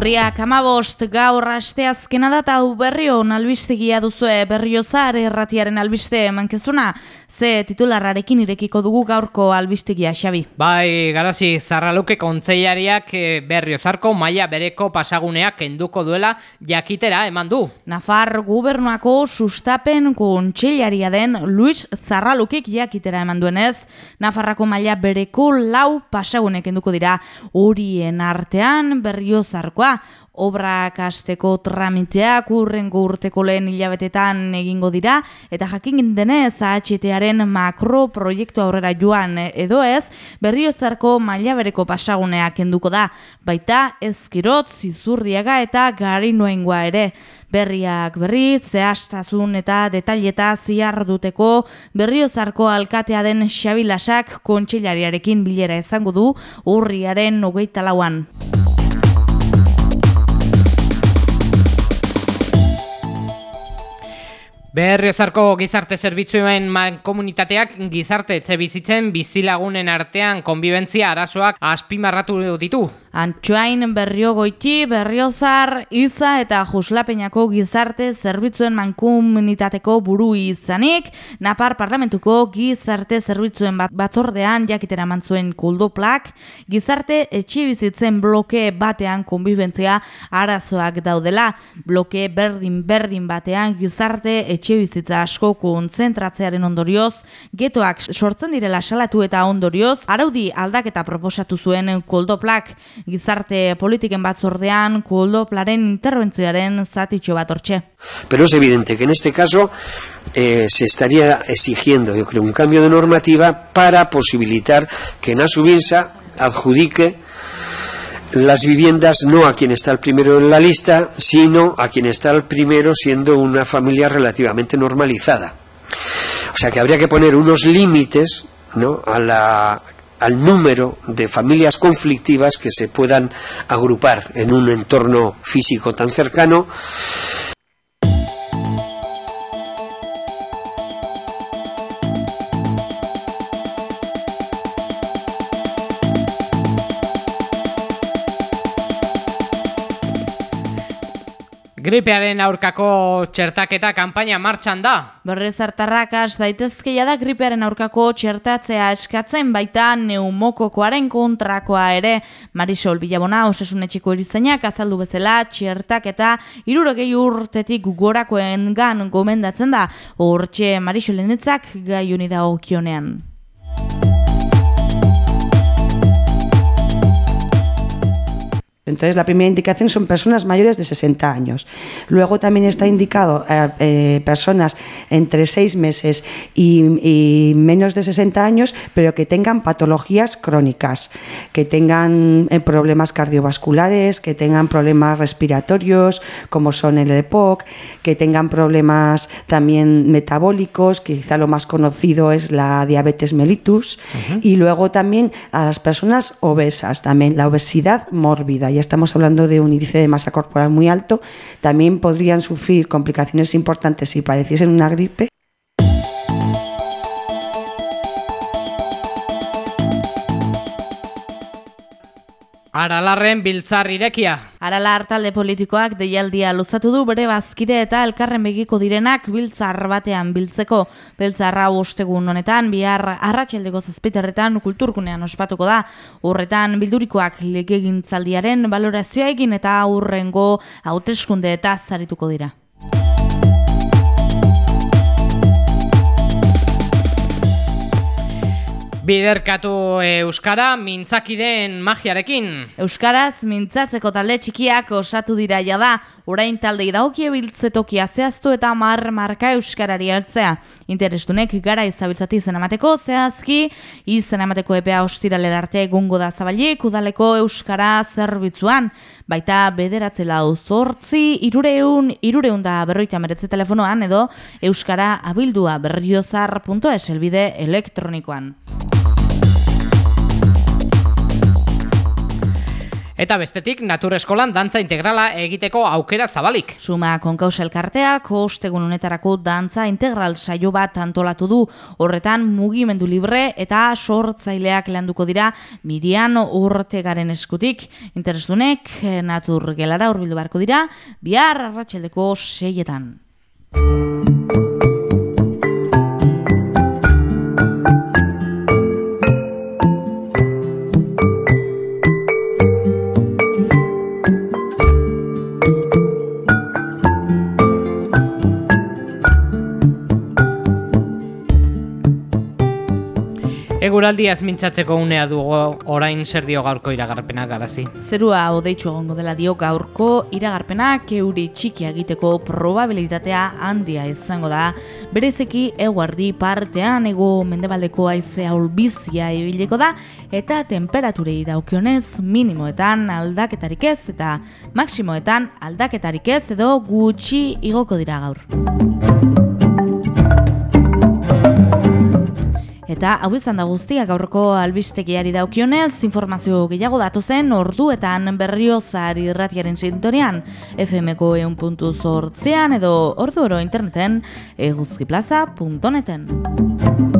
Urriak amabost gaur asteazkena da eta berrio albistegia duzue berriozar erratiaren albiste mankezuna ze titularrarekin irekiko dugu gaurko albistegia xabi. Bai, garazi, zarraluke kontzeilariak eh, berriozarko maila bereko pasaguneak kenduko duela jakitera eman du. Nafar gubernuako sustapen kontseilaria den Luis Zarralukik jakitera eman duenez, Nafarrako maila bereko lau pasagunek kenduko dira horien artean berriozarkoa obrak asteko tramiteak urrengo urteko lehen hilabetetan egingo dira eta jakin denez AHTaren makro proiektu aurrera joan edo ez berriozarko maila bereko pasaguneak kenduko da baita ezkirot zizurdiaga eta gari noengoa ere berriak berri zehaztasun eta detaileta ziar duteko berriozarko alkatea den xabilasak kontxilariarekin bilera izango du urriaren hogeita lauan. Berriozarko gizarte zerbitzuen komunitateak gizarte etxe bizitzen bizilagunen artean konbibentzia arazoak azpimarratu ditu. Antxoain berrio goiti, berriozar, iza eta juslapeñako gizarte zerbitzuen mankomunitateko buru izanik, Napar parlamentuko gizarte zerbitzuen bat batzordean jakitera mantzuen kuldoplak, gizarte etxe bizitzen bloke batean konbibentzia arazoak daudela, bloke berdin-berdin batean gizarte etxe bizitza asko kontzentratzearen ondorioz, getoak sortzen direla salatu eta ondorioz, araudi aldaketa proposatu zuen koldoplak gizarte politiken batzordean koldoplaren interbentzioaren zatitxo bat hortxe. Pero es evidente que en este caso eh, se estaría exigiendo, yo creo, un cambio de normativa para posibilitar que en adjudique las viviendas no a quien está el primero en la lista, sino a quien está el primero siendo una familia relativamente normalizada. O sea que habría que poner unos límites ¿no? a la, al número de familias conflictivas que se puedan agrupar en un entorno físico tan cercano Gripearen aurkako txertaketa kanpaina martxan da. Berrez hartarrak az daitezkeia da gripearen aurkako txertatzea eskatzen baita neumokokoaren kontrakoa ere. Marisol Bilabona osasunetxiko erizainak azaldu bezala txertaketa irurogei urtetik gorakoen gan gomendatzen da. Hortxe Marisolenetzak gai unida okionean. Entonces, la primera indicación son personas mayores de 60 años. Luego también está indicado a eh, eh, personas entre 6 meses y, y, menos de 60 años, pero que tengan patologías crónicas, que tengan eh, problemas cardiovasculares, que tengan problemas respiratorios, como son el EPOC, que tengan problemas también metabólicos, quizá lo más conocido es la diabetes mellitus, uh -huh. y luego también a las personas obesas, también la obesidad mórbida. Y estamos hablando de un índice de masa corporal muy alto, también podrían sufrir complicaciones importantes si padeciesen una gripe Aralarren biltzar irekia. Aralar talde politikoak deialdia luzatu du bere bazkide eta elkarren begiko direnak biltzar batean biltzeko. Biltzarra ostegun honetan, bihar arratxeldeko zazpiterretan kulturkunean ospatuko da. Horretan bildurikoak legegintzaldiaren balorazioa egin eta aurrengo hauteskunde eta zarituko dira. Biderkatu Euskara mintzakideen magiarekin. Euskaraz mintzatzeko talde txikiak osatu dira da. Orain talde idaukie biltzetokia zehaztu eta mar marka Euskarari altzea. Interestunek gara izabiltzati zen amateko, zehazki, izen amateko epea ostiralera arte egungo da zabalik, udaleko Euskara zerbitzuan, baita bederatzela uzortzi, irureun, irureun da berroita meretze telefonoan, edo Euskara abildua berriozar.es elbide elektronikoan. Eta bestetik, natur eskolan dantza integrala egiteko aukera zabalik. Suma konkaus elkarteak ostegun honetarako dantza integral saio bat antolatu du horretan mugimendu libre eta sortzaileak landuko dira Mirian Urtegaren eskutik. Interesdunek natur gelara urbildu barko dira bihar arratxeldeko seietan. Eguraldiaz mintzatzeko unea dugu orain zer dio gaurko iragarpenak garazi. Zerua odeitzu egongo dela dio gaurko iragarpenak euri txiki egiteko probabilitatea handia izango da. Berezeki eguardi partean ego mendebaldeko aizea olbizia ibileko da eta temperaturei daukionez minimoetan aldaketarik ez eta maksimoetan aldaketarik ez edo gutxi igoko dira gaur. Eta hau izan da guztia gaurko albistegiari daukionez, informazio gehiago datu zen orduetan berriozar irratiaren sintorian FMko eun puntu edo ordu oro interneten eguzkiplaza.neten.